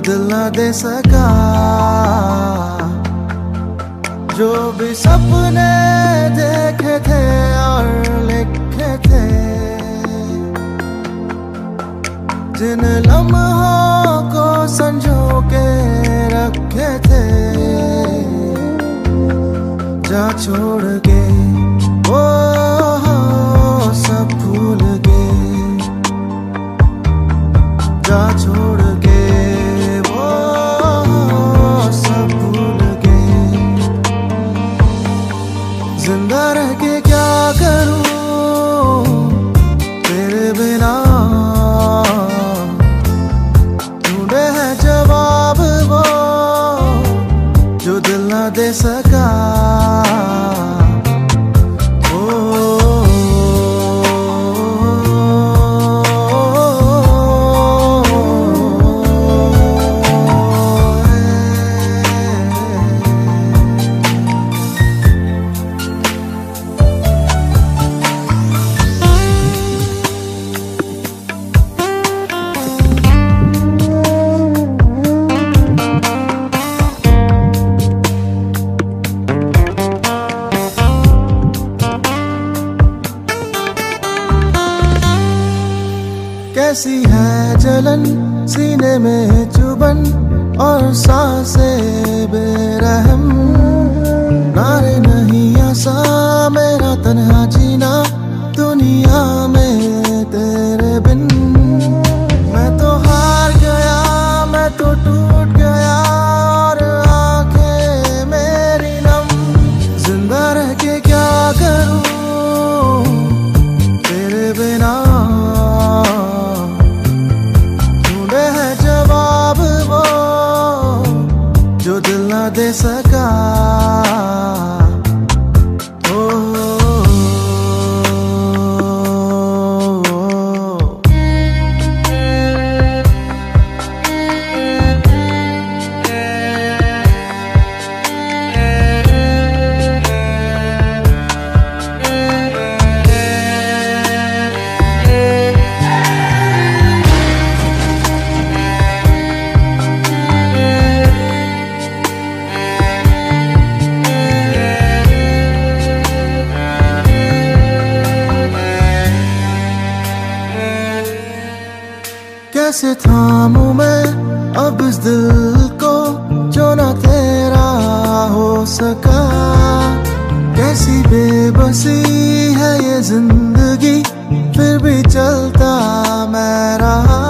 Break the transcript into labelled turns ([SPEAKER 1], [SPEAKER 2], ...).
[SPEAKER 1] दिल न दे सका। जो भी सपने देखे थे और लिखे थे, जिन लम्हों को संजो के रखे थे, जा छोड़ के वो सब भूल गए। जा छोड़ दिल कैसी है जलन सीने में चुबन और साँसें बेरहम। दिल न कैसे थामू मैं, अब इस दिल को जो ना तेरा हो सका। कैसी बेबसी है ये ज़िंदगी, फिर भी चलता मैं रहा।